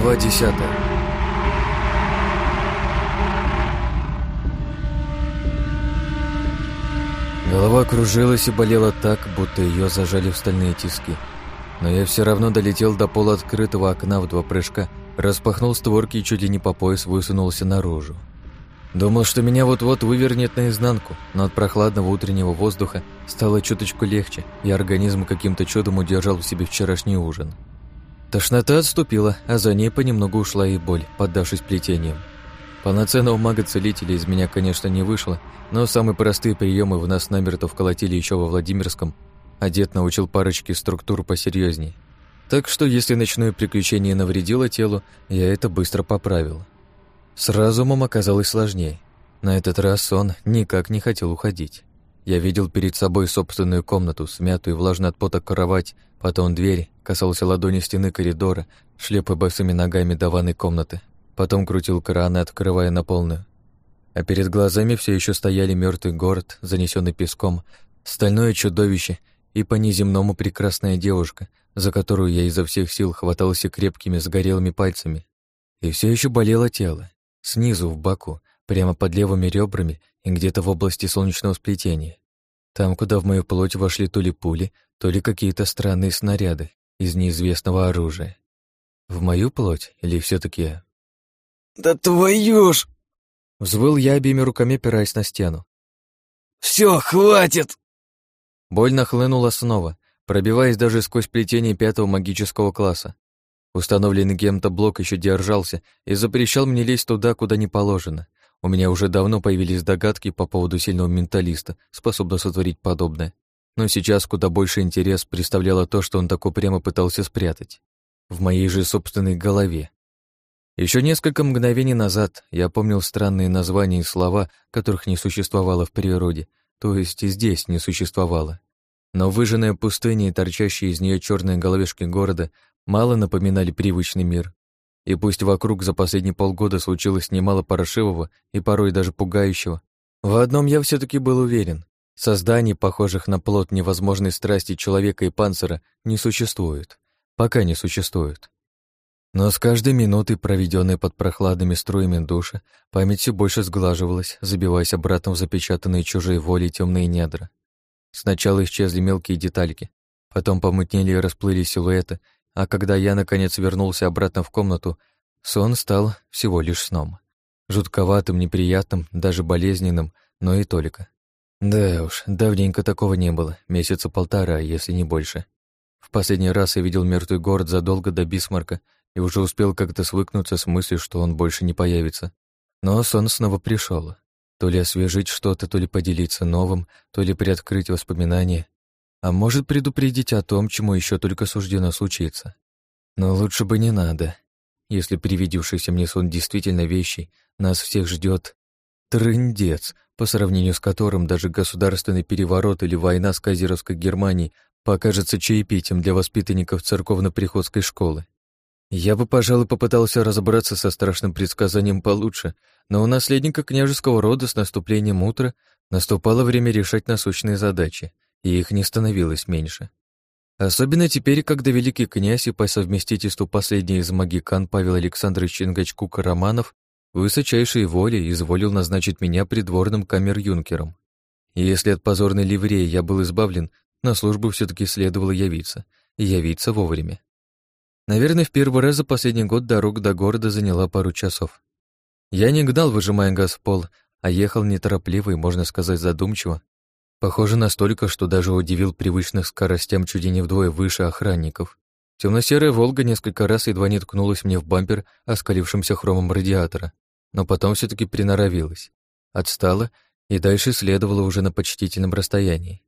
Глава десятая Голова кружилась и болела так, будто ее зажали в стальные тиски. Но я все равно долетел до пола открытого окна в два прыжка, распахнул створки и чуть ли не по пояс высунулся наружу. Думал, что меня вот-вот вывернет наизнанку, но от прохладного утреннего воздуха стало чуточку легче, и организм каким-то чудом удержал в себе вчерашний ужин. Тошнота отступила, а за ней понемногу ушла и боль, поддавшись плетением. Полноценного мага-целителя из меня, конечно, не вышло, но самые простые приемы в нас намертво вколотили еще во Владимирском, а дед научил парочке структур посерьезней. Так что, если ночное приключение навредило телу, я это быстро поправил. С разумом оказалось сложнее. На этот раз сон никак не хотел уходить. Я видел перед собой собственную комнату, смятую, влажно от пота кровать, потом дверь, касался ладони стены коридора, шлепая босыми ногами до ванной комнаты, потом крутил краны, открывая на полную. А перед глазами все еще стояли мертвый город, занесенный песком, стальное чудовище и по-неземному прекрасная девушка, за которую я изо всех сил хватался крепкими сгорелыми пальцами. И все еще болело тело, снизу в боку, прямо под левыми ребрами и где-то в области солнечного сплетения. Там, куда в мою плоть вошли то ли пули, то ли какие-то странные снаряды из неизвестного оружия. В мою плоть или все таки «Да твою ж!» Взвыл я обеими руками, опираясь на стену. Все, хватит!» Боль нахлынула снова, пробиваясь даже сквозь плетение пятого магического класса. Установленный кем-то блок еще держался и запрещал мне лезть туда, куда не положено — у меня уже давно появились догадки по поводу сильного менталиста, способного сотворить подобное. Но сейчас куда больше интерес представляло то, что он так упрямо пытался спрятать. В моей же собственной голове. Еще несколько мгновений назад я помнил странные названия и слова, которых не существовало в природе, то есть и здесь не существовало. Но выжженная пустыня и торчащие из нее черные головешки города мало напоминали привычный мир. И пусть вокруг за последние полгода случилось немало паршивого и порой даже пугающего, в одном я все таки был уверен. Созданий, похожих на плод невозможной страсти человека и панцира, не существует. Пока не существует. Но с каждой минутой, проведенной под прохладными струями душа, память все больше сглаживалась, забиваясь обратно в запечатанные чужие воли темные недра. Сначала исчезли мелкие детальки, потом помутнели и расплыли силуэты, а когда я, наконец, вернулся обратно в комнату, сон стал всего лишь сном. Жутковатым, неприятным, даже болезненным, но и только. Да уж, давненько такого не было, месяца полтора, если не больше. В последний раз я видел мертвый город задолго до Бисмарка и уже успел как-то свыкнуться с мыслью, что он больше не появится. Но сон снова пришел. То ли освежить что-то, то ли поделиться новым, то ли приоткрыть воспоминания, а может предупредить о том, чему еще только суждено случиться. Но лучше бы не надо. Если привидевшийся мне сон действительно вещий, нас всех ждет трындец, по сравнению с которым даже государственный переворот или война с Казировской Германией покажется чаепитием для воспитанников церковно-приходской школы. Я бы, пожалуй, попытался разобраться со страшным предсказанием получше, но у наследника княжеского рода с наступлением утра наступало время решать насущные задачи — и их не становилось меньше. Особенно теперь, когда великий князь и по совместительству последний из магикан Павел Александрович Чингачкук-Романов высочайшей волей изволил назначить меня придворным камер-юнкером. И если от позорной ливреи я был избавлен, на службу все таки следовало явиться, и явиться вовремя. Наверное, в первый раз за последний год дорога до города заняла пару часов. Я не гнал, выжимая газ в пол, а ехал неторопливо и, можно сказать, задумчиво, Похоже настолько, что даже удивил привычных скоростям чуть не вдвое выше охранников. Темно-серая «Волга» несколько раз едва не ткнулась мне в бампер, оскалившимся хромом радиатора, но потом все таки приноровилась. Отстала и дальше следовала уже на почтительном расстоянии.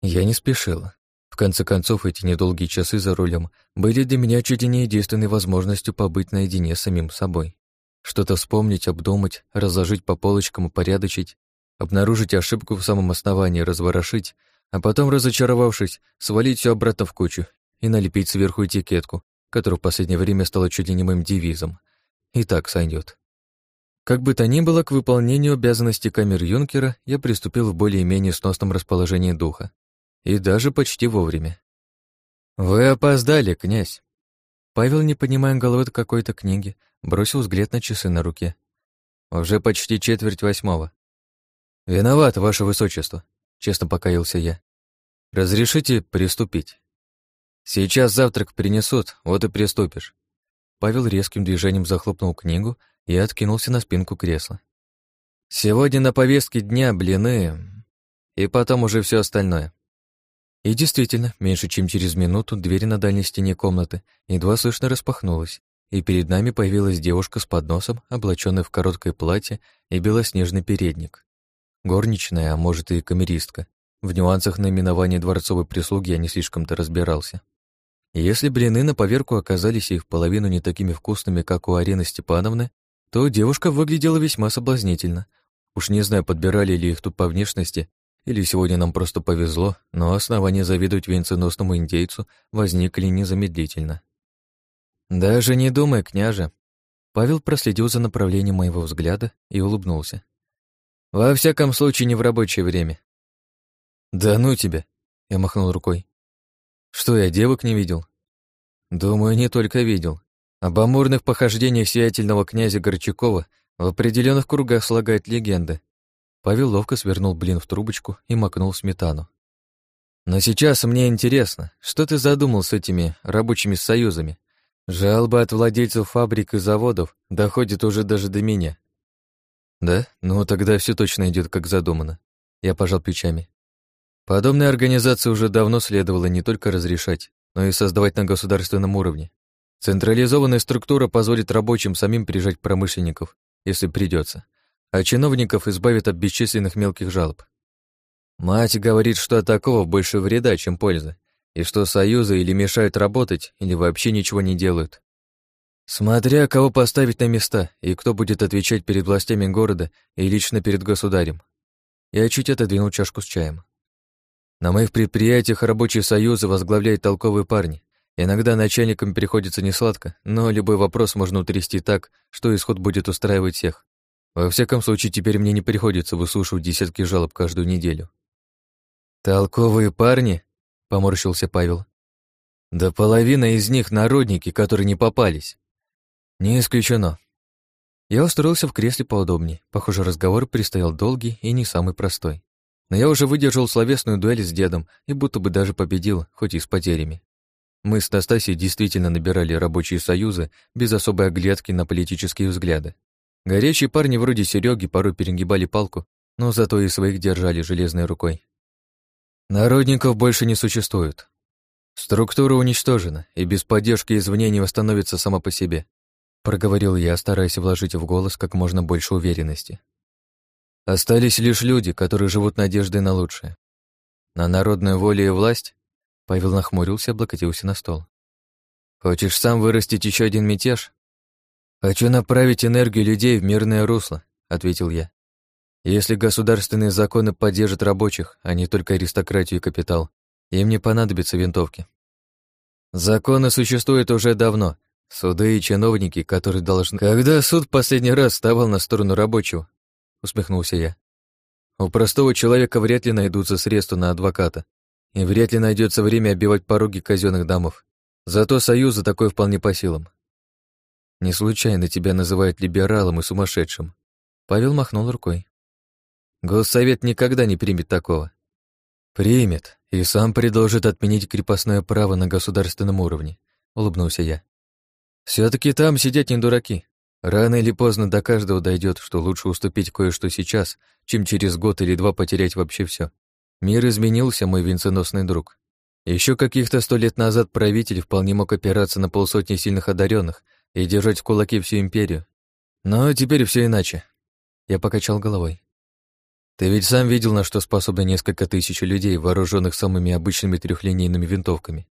Я не спешила. В конце концов, эти недолгие часы за рулем были для меня чуть не единственной возможностью побыть наедине с самим собой. Что-то вспомнить, обдумать, разложить по полочкам, упорядочить, обнаружить ошибку в самом основании, разворошить, а потом, разочаровавшись, свалить все обратно в кучу и налепить сверху этикетку, которая в последнее время стала чуть ли не моим девизом. И так сойдет. Как бы то ни было, к выполнению обязанностей камер юнкера я приступил в более-менее сносном расположении духа. И даже почти вовремя. «Вы опоздали, князь!» Павел, не понимая головы от какой-то книги, бросил взгляд на часы на руке. Уже почти четверть восьмого. «Виноват, ваше высочество», — честно покаялся я. «Разрешите приступить?» «Сейчас завтрак принесут, вот и приступишь». Павел резким движением захлопнул книгу и откинулся на спинку кресла. «Сегодня на повестке дня блины, и потом уже все остальное». И действительно, меньше чем через минуту дверь на дальней стене комнаты едва слышно распахнулась, и перед нами появилась девушка с подносом, облаченная в короткое платье и белоснежный передник. Горничная, а может и камеристка. В нюансах наименования дворцовой прислуги я не слишком-то разбирался. Если блины на поверку оказались и в половину не такими вкусными, как у Арены Степановны, то девушка выглядела весьма соблазнительно. Уж не знаю, подбирали ли их тут по внешности, или сегодня нам просто повезло, но основания завидовать венценосному индейцу возникли незамедлительно. «Даже не думай, княже!» Павел проследил за направлением моего взгляда и улыбнулся. «Во всяком случае, не в рабочее время». «Да ну тебя!» — я махнул рукой. «Что, я девок не видел?» «Думаю, не только видел. Об амурных похождениях сиятельного князя Горчакова в определенных кругах слагает легенды». Павел ловко свернул блин в трубочку и макнул сметану. «Но сейчас мне интересно, что ты задумал с этими рабочими союзами? Жалобы от владельцев фабрик и заводов доходят уже даже до меня. Да? Ну, тогда все точно идет как задумано. Я пожал плечами. Подобные организации уже давно следовало не только разрешать, но и создавать на государственном уровне. Централизованная структура позволит рабочим самим приезжать промышленников, если придется, а чиновников избавит от бесчисленных мелких жалоб. Мать говорит, что от такого больше вреда, чем пользы, и что союзы или мешают работать, или вообще ничего не делают. Смотря кого поставить на места и кто будет отвечать перед властями города и лично перед государем. Я чуть отодвинул чашку с чаем. На моих предприятиях рабочие союзы возглавляют толковые парни. Иногда начальникам приходится несладко, но любой вопрос можно утрясти так, что исход будет устраивать всех. Во всяком случае, теперь мне не приходится выслушивать десятки жалоб каждую неделю. «Толковые парни?» — поморщился Павел. «Да половина из них народники, которые не попались». «Не исключено». Я устроился в кресле поудобнее. Похоже, разговор предстоял долгий и не самый простой. Но я уже выдержал словесную дуэль с дедом и будто бы даже победил, хоть и с потерями. Мы с Настасией действительно набирали рабочие союзы без особой оглядки на политические взгляды. Горячие парни вроде Сереги порой перегибали палку, но зато и своих держали железной рукой. Народников больше не существует. Структура уничтожена, и без поддержки извне не восстановится сама по себе, проговорил я, стараясь вложить в голос как можно больше уверенности. Остались лишь люди, которые живут надеждой на лучшее. На народную волю и власть? Павел нахмурился и облокотился на стол. Хочешь сам вырастить еще один мятеж? Хочу направить энергию людей в мирное русло, ответил я. Если государственные законы поддержат рабочих, а не только аристократию и капитал, им не понадобятся винтовки. Законы существуют уже давно. Суды и чиновники, которые должны... Когда суд последний раз вставал на сторону рабочего? Усмехнулся я. У простого человека вряд ли найдутся средства на адвоката, и вряд ли найдется время обивать пороги казенных домов. Зато союза такой вполне по силам. Не случайно тебя называют либералом и сумасшедшим. Павел махнул рукой. Госсовет никогда не примет такого. Примет и сам предложит отменить крепостное право на государственном уровне, улыбнулся я. Все таки там сидят не дураки. Рано или поздно до каждого дойдет, что лучше уступить кое-что сейчас, чем через год или два потерять вообще все. Мир изменился, мой венценосный друг. Еще каких-то сто лет назад правитель вполне мог опираться на полсотни сильных одаренных и держать в кулаке всю империю. Но теперь все иначе. Я покачал головой. Ты ведь сам видел, на что способны несколько тысяч людей, вооруженных самыми обычными трехлинейными винтовками.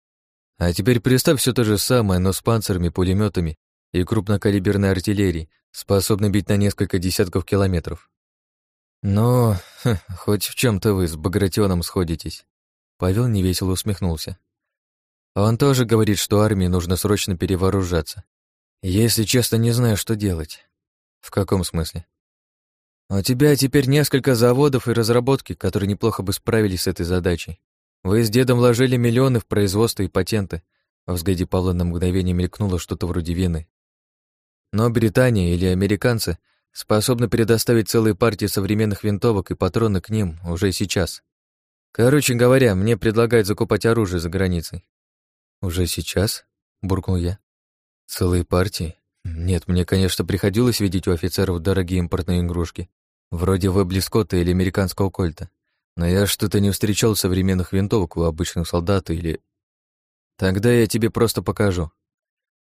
А теперь представь все то же самое, но с панцирами, пулеметами и крупнокалиберной артиллерией, способной бить на несколько десятков километров. Но ха, хоть в чем то вы с Багратионом сходитесь. Павел невесело усмехнулся. Он тоже говорит, что армии нужно срочно перевооружаться. Если честно, не знаю, что делать. В каком смысле? У тебя теперь несколько заводов и разработки, которые неплохо бы справились с этой задачей. Вы с дедом вложили миллионы в производство и патенты. Во взгляде Павла на мгновение мелькнуло что-то вроде вины. Но Британия или американцы способны предоставить целые партии современных винтовок и патроны к ним уже сейчас. Короче говоря, мне предлагают закупать оружие за границей. Уже сейчас? буркнул я. Целые партии? Нет, мне, конечно, приходилось видеть у офицеров дорогие импортные игрушки, вроде Вебли Скотта или американского кольта. Но я что-то не встречал современных винтовок у обычных солдат или... Тогда я тебе просто покажу.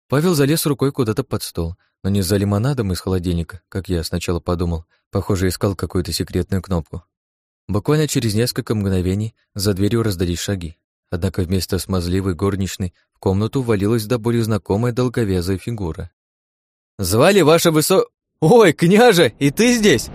Павел залез рукой куда-то под стол, но не за лимонадом из холодильника, как я сначала подумал. Похоже, искал какую-то секретную кнопку. Буквально через несколько мгновений за дверью раздались шаги. Однако вместо смазливой горничной в комнату ввалилась до боли знакомая долговязая фигура. «Звали ваше высо... Ой, княже, и ты здесь!»